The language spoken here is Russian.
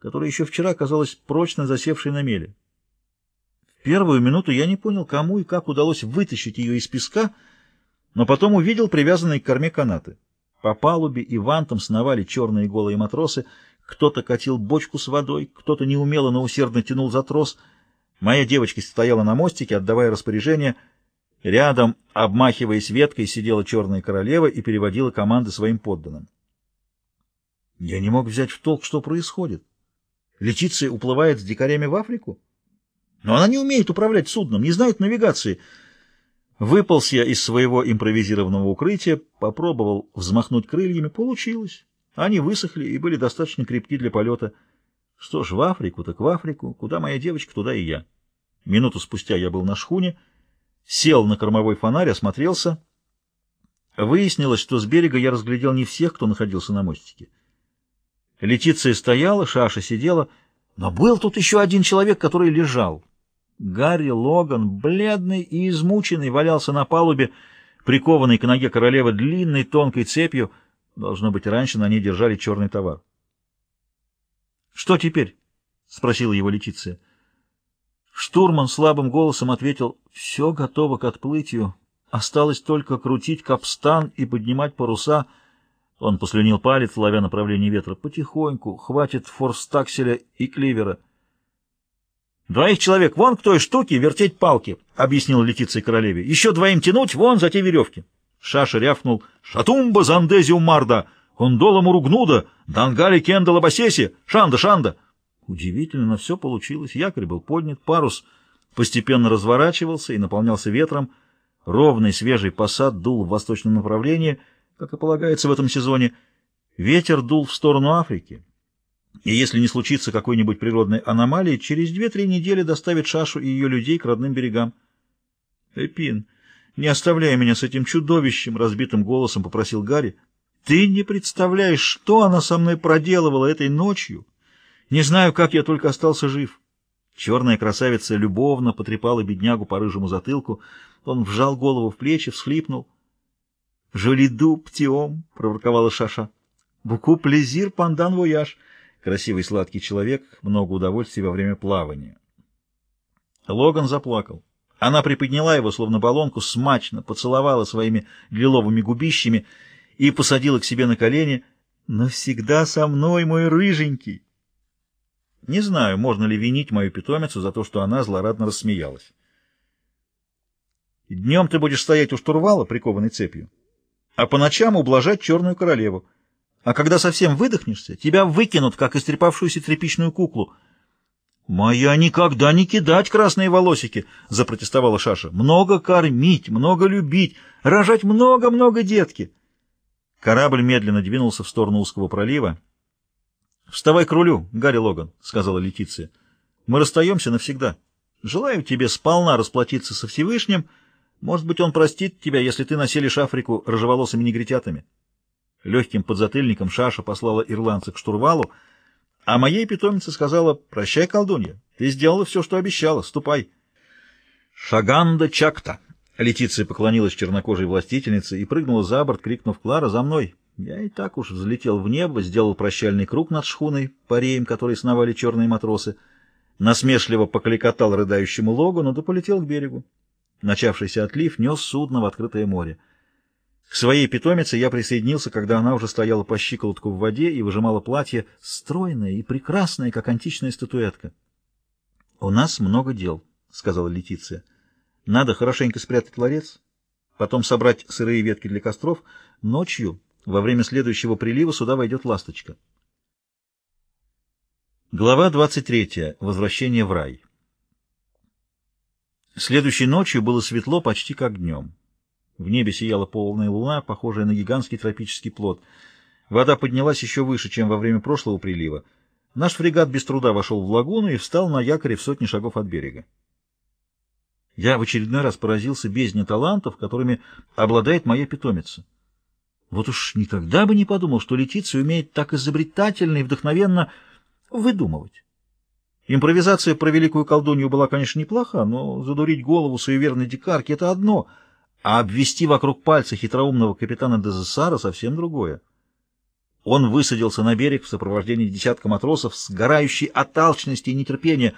которая еще вчера казалась прочно засевшей на меле. В первую минуту я не понял, кому и как удалось вытащить ее из песка, но потом увидел привязанные к корме канаты. По палубе и вантам сновали черные голые матросы, кто-то катил бочку с водой, кто-то неумело, но усердно тянул за трос. Моя девочка стояла на мостике, отдавая распоряжение. Рядом, обмахиваясь веткой, сидела черная королева и переводила команды своим подданным. Я не мог взять в толк, что происходит. Летиция уплывает с дикарями в Африку? Но она не умеет управлять судном, не знает навигации — Выполз я из своего импровизированного укрытия, попробовал взмахнуть крыльями. Получилось. Они высохли и были достаточно крепки для полета. Что ж, в Африку, так в Африку. Куда моя девочка, туда и я. Минуту спустя я был на шхуне, сел на кормовой фонарь, осмотрелся. Выяснилось, что с берега я разглядел не всех, кто находился на мостике. Летиция стояла, Шаша сидела, но был тут еще один человек, который лежал. Гарри Логан, бледный и измученный, валялся на палубе, прикованный к ноге королевы длинной тонкой цепью. Должно быть, раньше на ней держали черный товар. — Что теперь? — спросила его Летиция. Штурман слабым голосом ответил, — все готово к отплытию. Осталось только крутить капстан и поднимать паруса. Он послюнил палец, ловя направление ветра. Потихоньку, хватит форстакселя и кливера. — «Двоих человек вон к той штуке вертеть палки», — объяснил Летиция королеве. «Еще двоим тянуть вон за те веревки». Шаша рявкнул «Шатумба зандезиум марда! Кондола муругнуда! Дангали кендала басеси! Шанда, шанда!» Удивительно, но все получилось. Якорь был поднят, парус постепенно разворачивался и наполнялся ветром. Ровный свежий посад дул в восточном направлении, как и полагается в этом сезоне. Ветер дул в сторону Африки. И если не случится какой-нибудь природной аномалии, через две-три недели доставит Шашу и ее людей к родным берегам. — Эпин, не оставляй меня с этим чудовищем, — разбитым голосом попросил Гарри. — Ты не представляешь, что она со мной проделывала этой ночью. Не знаю, как я только остался жив. Черная красавица любовно потрепала беднягу по рыжему затылку. Он вжал голову в плечи, всхлипнул. — Жолиду птиом, — проворковала Шаша. — Буку плезир пандан вояж. — красивый сладкий человек, много удовольствия во время плавания. Логан заплакал. Она приподняла его, словно баллонку, смачно поцеловала своими лиловыми губищами и посадила к себе на колени. «Навсегда со мной, мой рыженький!» Не знаю, можно ли винить мою питомицу за то, что она злорадно рассмеялась. «Днем ты будешь стоять у штурвала, прикованной цепью, а по ночам ублажать черную королеву. А когда совсем выдохнешься, тебя выкинут, как истрепавшуюся тряпичную куклу. «Моя никогда не кидать красные волосики!» — запротестовала Шаша. «Много кормить, много любить, рожать много-много детки!» Корабль медленно двинулся в сторону узкого пролива. «Вставай к рулю, Гарри Логан», — сказала Летиция. «Мы расстаемся навсегда. Желаю тебе сполна расплатиться со Всевышним. Может быть, он простит тебя, если ты населишь Африку рыжеволосыми негритятами». Легким подзатыльником Шаша послала ирландца к штурвалу, а моей питомице сказала «Прощай, колдунья, ты сделала все, что обещала, ступай». «Шаганда Чакта!» Летиция поклонилась чернокожей властительнице и прыгнула за борт, крикнув «Клара, за мной!» Я и так уж взлетел в небо, сделал прощальный круг над шхуной, пареем, которые сновали черные матросы, насмешливо покликотал рыдающему логу, но да полетел к берегу. Начавшийся отлив нес судно в открытое море. К своей питомице я присоединился, когда она уже стояла по щиколотку в воде и выжимала платье, стройное и прекрасное, как античная статуэтка. — У нас много дел, — сказала Летиция. — Надо хорошенько спрятать ларец, потом собрать сырые ветки для костров. Ночью, во время следующего прилива, сюда войдет ласточка. Глава 23. Возвращение в рай. Следующей ночью было светло почти как днем. В небе сияла полная луна, похожая на гигантский тропический плод. Вода поднялась еще выше, чем во время прошлого прилива. Наш фрегат без труда вошел в лагуну и встал на якоре в сотни шагов от берега. Я в очередной раз поразился бездне талантов, которыми обладает моя питомица. Вот уж никогда бы не подумал, что Летиция умеет так изобретательно и вдохновенно выдумывать. Импровизация про великую колдунью была, конечно, неплоха, но задурить голову суеверной дикарки — это одно — а обвести вокруг пальца хитроумного капитана Дезессара совсем другое. Он высадился на берег в сопровождении десятка матросов, сгорающий от алчности и нетерпения.